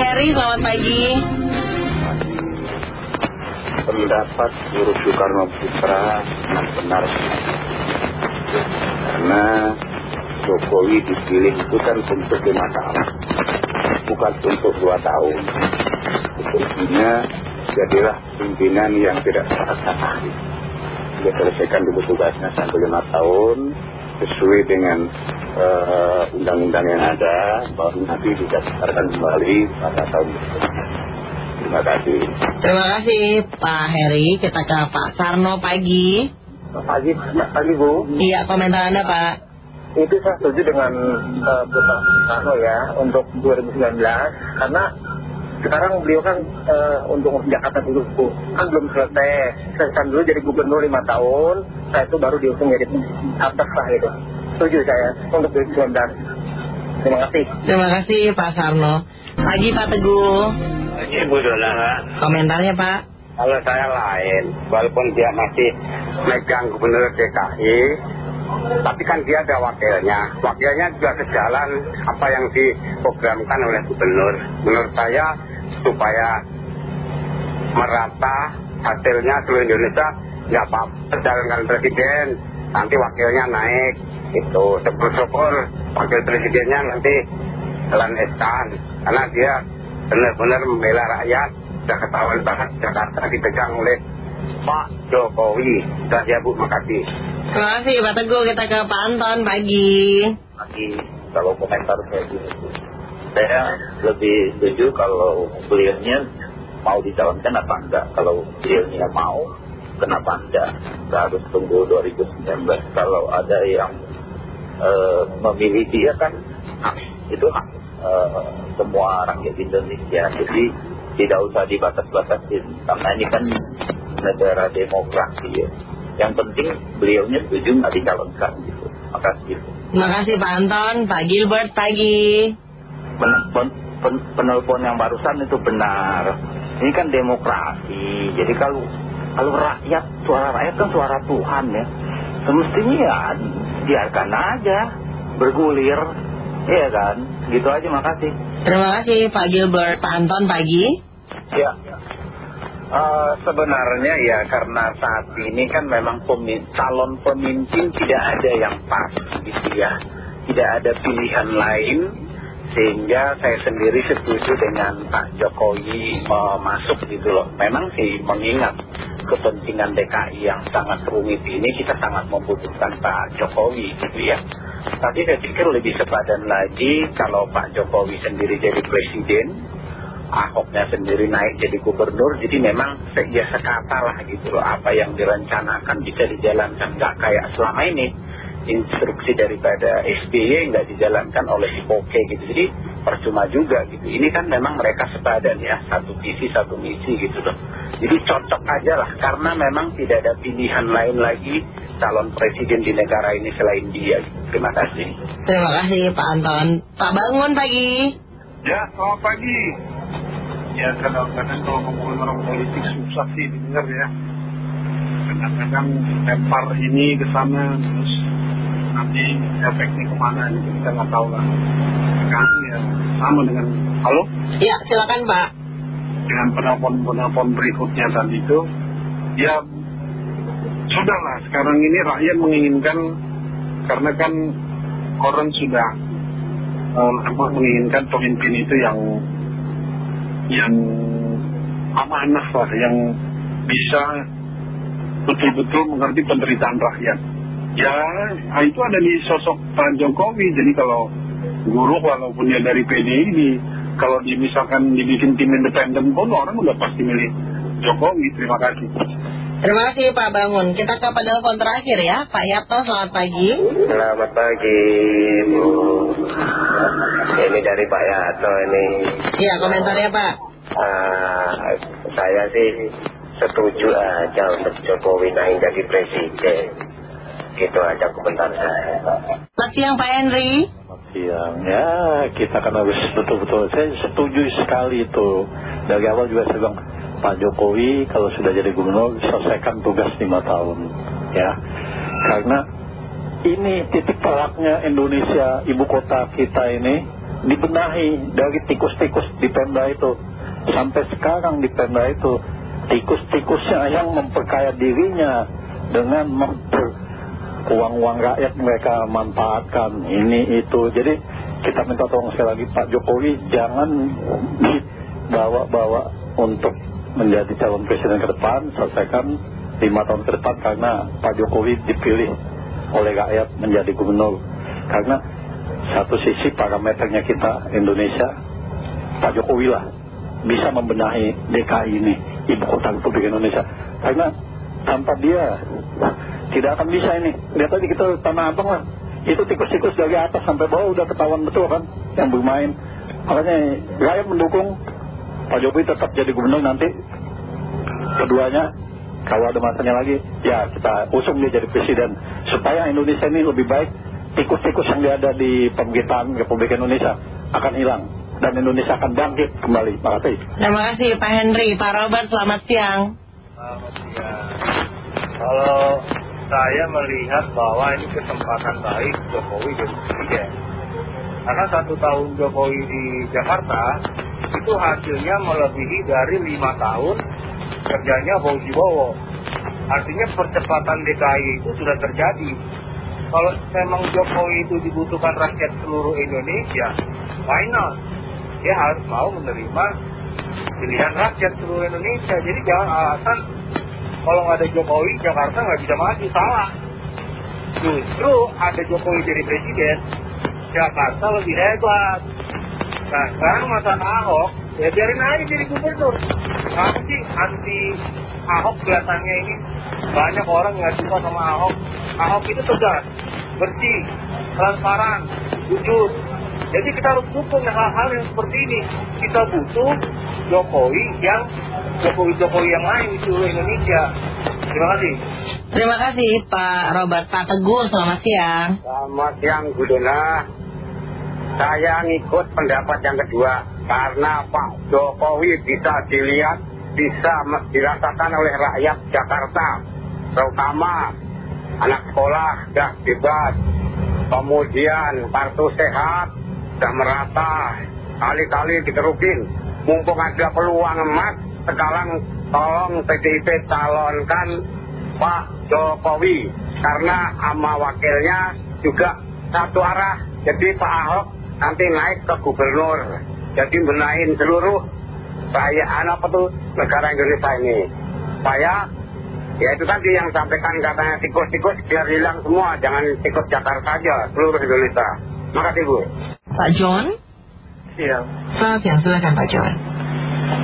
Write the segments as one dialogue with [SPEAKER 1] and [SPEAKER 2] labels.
[SPEAKER 1] Heri, selamat pagi.
[SPEAKER 2] Pendapat Guru Soekarno Putra benar karena Jokowi dipilih itu kan untuk lima tahun, bukan untuk dua tahun. Intinya jadilah pimpinan yang tidak salah Dia selesaikan dulu tugasnya sampai lima tahun sesuai dengan undang-undang yang ada, baru nanti didaftarkan kembali pada tahun berikutnya. Terima kasih.
[SPEAKER 1] Terima kasih Pak Heri. Kita ke Pak Sarno pagi.
[SPEAKER 3] Pagi, pagi Bu.
[SPEAKER 1] Iya, komentar Anda Pak.
[SPEAKER 3] Itu saya setuju dengan uh, Sarno ya untuk 2019 karena sekarang beliau kan uh, untuk Jakarta dulu Bu. kan belum selesai. Selesai dulu jadi gubernur lima tahun, saya itu baru diusung jadi atas lah gitu. Setuju saya untuk 2019. Terima kasih.
[SPEAKER 1] Terima kasih Pak Sarno. Pagi Pak Teguh.
[SPEAKER 2] Pagi Bu Dola.
[SPEAKER 1] Komentarnya Pak.
[SPEAKER 2] Kalau saya lain, walaupun dia masih megang gubernur DKI, tapi kan dia ada wakilnya. Wakilnya juga sejalan apa yang diprogramkan oleh gubernur. Menurut saya supaya merata hasilnya seluruh Indonesia nggak apa-apa jalankan presiden nanti wakilnya naik itu syukur-syukur wakil presidennya nanti jalan estan karena dia benar-benar membela rakyat sudah ketahuan banget Jakarta dipegang oleh Pak Jokowi. Sudah ya Bu. Makasih
[SPEAKER 1] Terima kasih Pak Teguh. Kita ke Pak Anton pagi.
[SPEAKER 2] Pagi. Kalau komentar saya gini saya lebih setuju kalau beliaunya mau dicalonkan apa enggak. Kalau beliaunya mau kenapa enggak? Enggak harus tunggu 2019 kalau ada yang uh, memilih dia kan hak, itu hak uh, semua rakyat Indonesia. Jadi tidak usah dibatas-batasin. Karena ini kan negara demokrasi ya. Yang penting beliaunya setuju nggak dicalonkan gitu. Makasih.
[SPEAKER 1] Terima kasih Pak Anton. Pak Gilbert pagi.
[SPEAKER 4] Pen, pen, pen, penelpon yang barusan itu benar. Ini kan demokrasi. Jadi kalau kalau rakyat suara rakyat kan suara Tuhan ya. Semestinya ya biarkan aja bergulir. Iya kan? Gitu aja makasih.
[SPEAKER 1] Terima kasih Pak Gilbert. Pak Anton pagi.
[SPEAKER 3] Ya uh, sebenarnya ya karena saat ini kan memang pemimpin, calon pemimpin tidak ada yang pas gitu ya. Tidak ada pilihan lain sehingga saya sendiri setuju dengan Pak Jokowi uh, masuk gitu loh. Memang sih mengingat kepentingan DKI yang sangat rumit ini kita sangat membutuhkan Pak Jokowi gitu ya. Tapi saya pikir lebih sepadan lagi kalau Pak Jokowi sendiri jadi presiden Ahoknya sendiri naik jadi gubernur jadi memang ya sekata lah gitu loh apa yang direncanakan bisa dijalankan. Nggak kayak selama ini instruksi daripada SBY nggak dijalankan oleh si Poke gitu. Jadi percuma juga gitu. Ini kan memang mereka sepadan ya satu visi satu misi gitu loh. Jadi cocok aja lah karena memang tidak ada pilihan lain lagi calon presiden di negara ini selain dia terima kasih.
[SPEAKER 1] Terima kasih Pak Anton. Pak Bangun pagi.
[SPEAKER 5] Ya selamat pagi ya kadang-kadang kalau ngomongin orang politik susah sih dengar ya. Kadang-kadang lempar ini ke sana terus nanti efeknya ke mana itu kita nggak tahu lah. Sekarang ya sama dengan halo?
[SPEAKER 1] Ya silakan pak.
[SPEAKER 5] Dengan penelpon-penelpon berikutnya tadi itu ya sudahlah. Sekarang ini rakyat menginginkan karena kan orang sudah uh, menginginkan pemimpin itu yang yang amanah lah yang bisa betul-betul mengerti penderitaan rakyat. Ya itu ada di sosok Pak Jokowi. Jadi kalau guru walaupun dia dari PDI kalau di, misalkan dibikin tim independen pun orang udah pasti milih Jokowi. Terima kasih
[SPEAKER 1] terima kasih Pak Bangun. Kita ke penelpon terakhir ya. Pak Yato selamat pagi.
[SPEAKER 2] Selamat pagi Bu. Ini dari Pak Yato ini.
[SPEAKER 1] Iya komentarnya Pak.
[SPEAKER 2] Uh, saya sih setuju aja untuk Jokowi naik jadi presiden. Itu aja komentar saya
[SPEAKER 1] Selamat siang Pak Henry.
[SPEAKER 6] Selamat siang. Ya kita kan harus betul-betul saya setuju sekali itu. Dari awal juga saya bilang Pak Jokowi kalau sudah jadi gubernur selesaikan tugas lima tahun ya karena ini titik tolaknya Indonesia ibu kota kita ini dibenahi dari tikus-tikus di Pemda itu. Sampai sekarang di Pemda itu, tikus-tikusnya yang memperkaya dirinya dengan memper uang-uang rakyat mereka manfaatkan ini itu. Jadi kita minta tolong sekali lagi Pak Jokowi jangan dibawa-bawa untuk menjadi calon presiden ke depan, selesaikan lima tahun ke depan karena Pak Jokowi dipilih oleh rakyat menjadi gubernur. Karena satu sisi parameternya kita Indonesia, Pak Jokowi lah bisa membenahi DKI ini, ibu kota Republik Indonesia. Karena tanpa dia tidak akan bisa ini. Lihat aja kita Tanah Abang lah. Itu tikus-tikus dari atas sampai bawah udah ketahuan betul kan yang bermain. Makanya rakyat mendukung Pak Jokowi tetap jadi gubernur nanti. Keduanya kalau ada masanya lagi ya kita usung dia jadi presiden. Supaya Indonesia ini lebih baik. Tikus-tikus yang ada di pemerintahan Republik Indonesia akan hilang. Dan Indonesia akan bangkit kembali. Terima kasih.
[SPEAKER 7] Terima kasih Pak Henry. Pak Robert selamat siang.
[SPEAKER 8] Selamat siang. Kalau saya melihat bahwa ini kesempatan baik Jokowi jadi presiden. Karena satu tahun Jokowi di Jakarta itu hasilnya melebihi dari lima tahun kerjanya Bowo. Artinya percepatan DKI itu sudah terjadi. Kalau memang Jokowi itu dibutuhkan rakyat seluruh Indonesia, why not? Dia harus mau menerima pilihan rakyat seluruh Indonesia. Jadi jangan alasan kalau nggak ada Jokowi Jakarta nggak bisa maju salah justru ada Jokowi jadi presiden Jakarta lebih hebat nah sekarang masa Ahok ya biarin aja jadi gubernur kenapa sih anti Ahok kelihatannya ini banyak orang nggak suka sama Ahok Ahok itu tegas bersih transparan jujur jadi kita harus dukung hal-hal yang seperti ini kita butuh Jokowi yang Jokowi-Jokowi yang lain di seluruh Indonesia. Terima kasih.
[SPEAKER 7] Terima kasih Pak Robert. Pak Teguh, selamat siang.
[SPEAKER 2] Selamat siang, Bu Dona. Saya ngikut pendapat yang kedua. Karena Pak Jokowi bisa dilihat, bisa dirasakan oleh rakyat Jakarta. Terutama anak sekolah sudah bebas. Kemudian kartu sehat sudah merata. Kali-kali dikerukin. Mumpung ada peluang emas, sekarang tolong PDIP calonkan Pak Jokowi karena sama wakilnya juga satu arah jadi Pak Ahok nanti naik ke gubernur. Jadi benahin seluruh saya apa tuh negara Indonesia ini. Saya ya itu tadi yang sampaikan katanya tikus-tikus biar hilang semua. Jangan tikus Jakarta saja seluruh Indonesia. Makasih Bu.
[SPEAKER 7] Pak John?
[SPEAKER 9] Siang.
[SPEAKER 7] Selamat siang, silakan Pak John.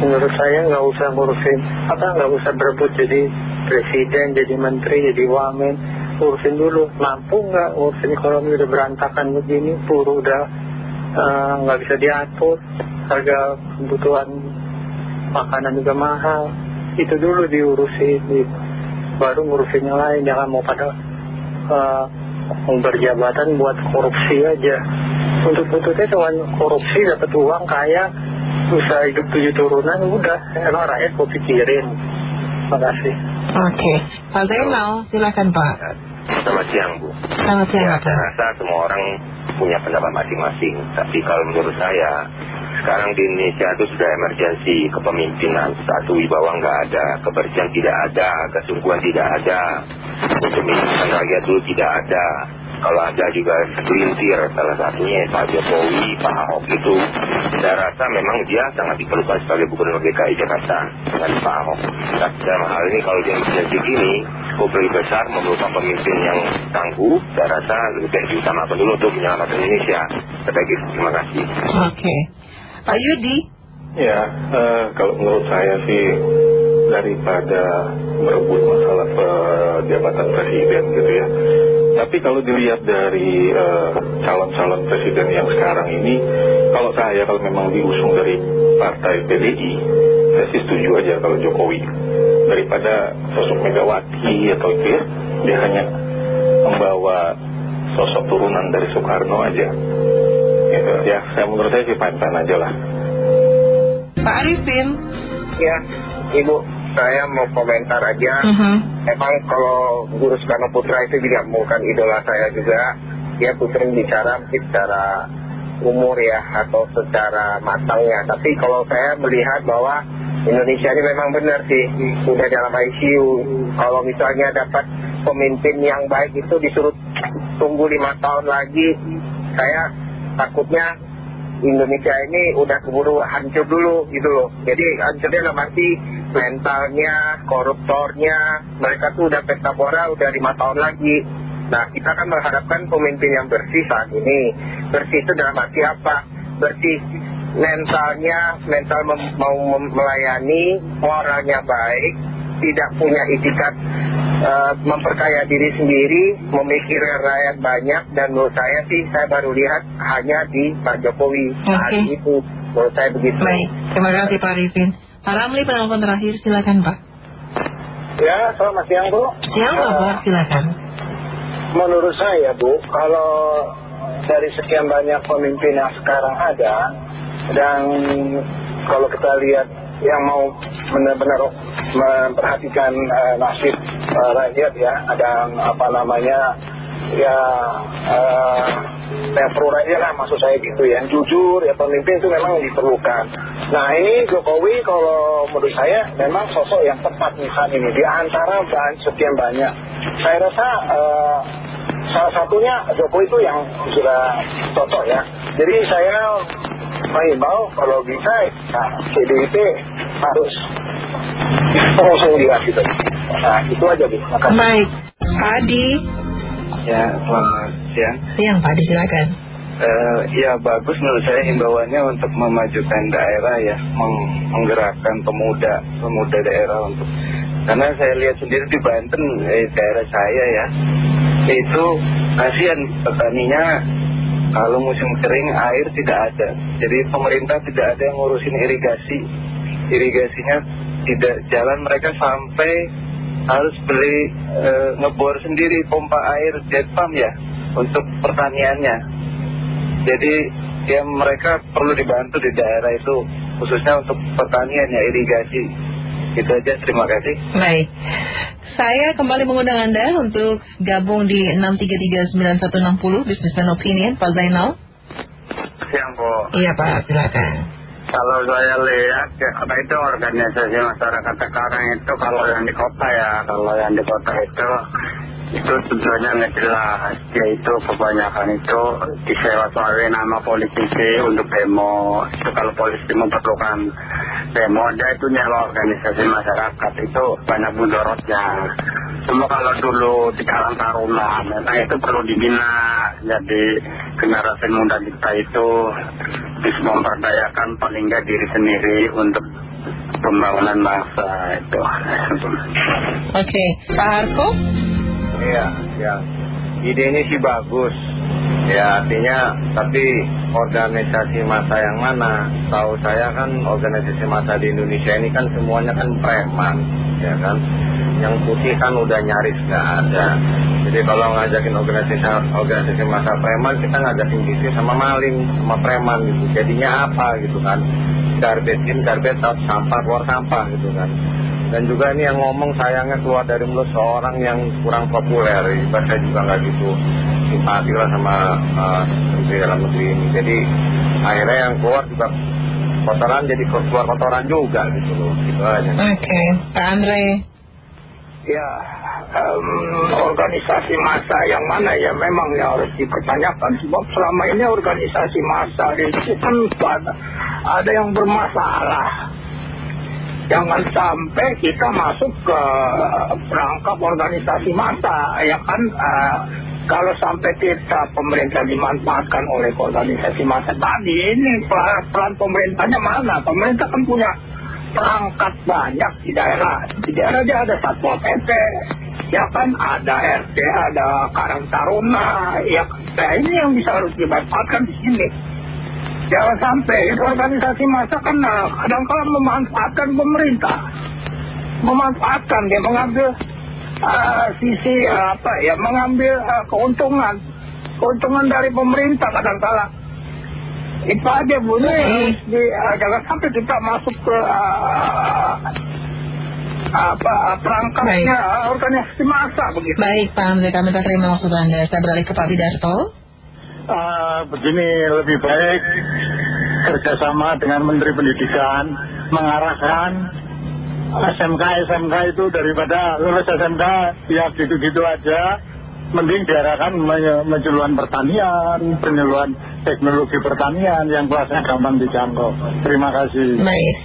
[SPEAKER 9] Menurut saya nggak usah ngurusin apa nggak usah berebut jadi presiden jadi menteri jadi wamen. Urusin dulu. Mampu nggak urusin ekonomi udah berantakan begini puru udah nggak bisa diatur. Harga kebutuhan makanan juga mahal. Itu dulu diurusin baru ngurusin yang lain. Jangan mau pada uh, berjabatan buat korupsi aja. Untuk tutupnya cuma korupsi dapat uang kaya usaha hidup tujuh turunan udah. Emang rakyat mau pikirin. Makasih.
[SPEAKER 7] Oke. Pak Zainal silakan Pak
[SPEAKER 10] Selamat siang Bu.
[SPEAKER 7] Selamat siang
[SPEAKER 10] ya, Saya rasa semua orang punya pendapat masing-masing. Tapi kalau menurut saya Sekarang di Indonesia itu sudah emergensi Kepemimpinan. Satu wibawa nggak ada Kebersihan tidak ada Kesungguhan tidak ada memiliki rakyat itu tidak ada. Kalau ada juga segelintir salah satunya Pak Jokowi, Pak Ahok itu. Saya rasa memang dia sangat diperlukan sebagai gubernur DKI Jakarta dengan Pak Ahok. Nah, dalam hal ini kalau dia bisa ini lebih besar memerlukan pemimpin yang tangguh. Saya rasa lebih baik diutamakan dulu untuk menyelamatkan Indonesia. Sebagai terima kasih.
[SPEAKER 7] Oke. Pak Yudi?
[SPEAKER 6] Ya, uh, kalau menurut saya sih daripada merebut masalah jabatan presiden gitu ya. Tapi kalau dilihat dari calon-calon presiden yang sekarang ini, kalau saya kalau memang diusung dari partai PDI, saya sih setuju aja kalau Jokowi. Daripada sosok Megawati atau itu ya, dia hanya membawa sosok turunan dari Soekarno aja. Gitu. Ya, saya menurut saya sih fine-fine aja lah.
[SPEAKER 7] Pak Arifin
[SPEAKER 2] ya Ibu saya mau komentar aja
[SPEAKER 7] Mhm.
[SPEAKER 2] Emang kalau Guru Soekarno Putra itu juga bukan idola saya juga Dia putra bicara mungkin secara
[SPEAKER 11] umur ya atau secara matangnya. Tapi kalau saya melihat bahwa Indonesia ini memang benar sih sudah dalam ICU. Kalau misalnya dapat pemimpin yang baik itu disuruh tunggu lima tahun lagi, saya takutnya Indonesia ini udah keburu hancur dulu gitu loh. Jadi hancurnya dalam arti mentalnya, koruptornya, mereka tuh udah pesta udah lima tahun lagi. Nah kita kan mengharapkan pemimpin yang bersih saat ini. Bersih itu dalam arti apa? Bersih mentalnya, mental mau melayani, moralnya baik, tidak punya itikat uh, memperkaya diri sendiri, memikirkan rakyat banyak, dan menurut saya sih saya baru lihat hanya di Pak Jokowi saat itu. Menurut saya begitu.
[SPEAKER 7] Baik, terima kasih Pak Arifin. Pak Ramli penelpon terakhir, silakan Pak.
[SPEAKER 12] Ya, selamat siang Bu.
[SPEAKER 7] Siang Pak, silakan.
[SPEAKER 12] Menurut saya Bu, kalau dari sekian banyak pemimpin yang sekarang ada, dan kalau kita lihat yang mau benar-benar memperhatikan uh, nasib uh, rakyat ya ada apa namanya ya yang pro rakyat lah maksud saya gitu ya. Jujur ya pemimpin itu memang diperlukan. Nah ini Jokowi kalau menurut saya memang sosok yang tepat nih saat ini. Di antara sekian banyak. Saya rasa salah satunya Jokowi itu yang sudah cocok ya. Jadi saya mengimbau kalau bisa nah, harus terus lihat gitu. Nah itu aja Bu. Makasih.
[SPEAKER 7] Baik, Pak Adi.
[SPEAKER 11] Ya, selamat siang.
[SPEAKER 7] Siang Pak Adi, silakan.
[SPEAKER 11] Uh, ya bagus menurut saya himbauannya untuk memajukan daerah ya meng menggerakkan pemuda pemuda daerah untuk karena saya lihat sendiri di Banten eh, daerah saya ya itu kasihan petaninya kalau musim kering air tidak ada. Jadi pemerintah tidak ada yang ngurusin irigasi. Irigasinya tidak jalan mereka sampai harus beli e, ngebor sendiri pompa air jet pump ya untuk pertaniannya. Jadi ya mereka perlu dibantu di daerah itu khususnya untuk pertanian ya irigasi. Itu aja terima kasih.
[SPEAKER 7] Baik. Saya kembali mengundang Anda untuk gabung di 6339160 Businessman Opinion, Pak Zainal.
[SPEAKER 11] Siang, Bu.
[SPEAKER 7] Iya, Pak. Silakan.
[SPEAKER 11] Kalau saya lihat, apa itu organisasi masyarakat sekarang itu kalau yang di kota ya, kalau yang di kota itu itu tujuannya nggak jelas yaitu kebanyakan itu disewa sebagai nama politisi untuk demo itu kalau polisi memerlukan demo ada itu nyewa organisasi masyarakat itu banyak mudorotnya cuma kalau dulu di kalang taruna memang itu perlu dibina jadi generasi muda kita itu bisa memperdayakan paling nggak diri sendiri untuk pembangunan bangsa itu
[SPEAKER 7] oke Pak Harko
[SPEAKER 13] Iya, ya. Ide ini sih bagus. Ya artinya tapi organisasi masa yang mana? Tahu saya kan organisasi masa di Indonesia ini kan semuanya kan preman, ya kan? Yang putih kan udah nyaris nggak ada. Jadi kalau ngajakin organisasi organisasi masa preman kita ngajakin gitu sama maling, sama preman gitu. Jadinya apa gitu kan? Garbage in, garbage out, sampah keluar sampah gitu kan dan juga ini yang ngomong sayangnya keluar dari mulut seorang yang kurang populer bahasa juga nggak gitu simpati lah sama uh, menteri dalam negeri ini jadi akhirnya yang keluar juga kotoran jadi keluar kotoran juga gitu loh. Gitu aja.
[SPEAKER 7] Oke Pak Andre.
[SPEAKER 12] Ya organisasi massa yang mana ya memang ya harus dipertanyakan. Sebab selama ini organisasi massa itu kan ada yang bermasalah. Jangan sampai kita masuk ke perangkap organisasi massa ya kan? Uh, kalau sampai kita pemerintah dimanfaatkan oleh organisasi massa tadi ini peran, pemerintahnya mana? Pemerintah kan punya perangkat banyak di daerah. Di daerah dia ada satpol pp ya kan? Ada RT ada Karang Taruna ya nah ini yang bisa harus dimanfaatkan di sini. Jangan sampai organisasi masa kan eh, kadang-kadang memanfaatkan pemerintah. Memanfaatkan dia mengambil uh, sisi uh, apa ya, mengambil uh, keuntungan. Keuntungan dari pemerintah kadang-kadang. Itu aja Bu, ini di, uh, jangan sampai kita masuk ke uh, apa perangkapnya organisasi masa begitu.
[SPEAKER 7] Baik Pak Hamzah, kami terima maksud Anda. Saya beralih ke Pak Bidarto.
[SPEAKER 14] Ah, begini lebih baik kerjasama dengan Menteri Pendidikan mengarahkan SMK SMK itu daripada lulus SMK ya gitu-gitu aja mending diarahkan menyeluruhan pertanian penyeluruhan teknologi pertanian yang kelasnya gampang dijangkau terima kasih
[SPEAKER 7] baik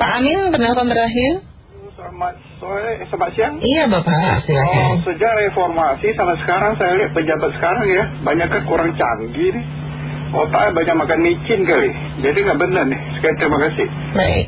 [SPEAKER 7] Pak Amin penelpon terakhir
[SPEAKER 15] Selamat sore, selamat siang.
[SPEAKER 7] Iya Bapak, silakan.
[SPEAKER 15] Oh, sejak reformasi sampai sekarang saya lihat pejabat sekarang ya, banyak kan kurang canggih nih. Otaknya banyak makan micin kali. Jadi nggak benar nih. Sekali terima kasih.
[SPEAKER 7] Baik.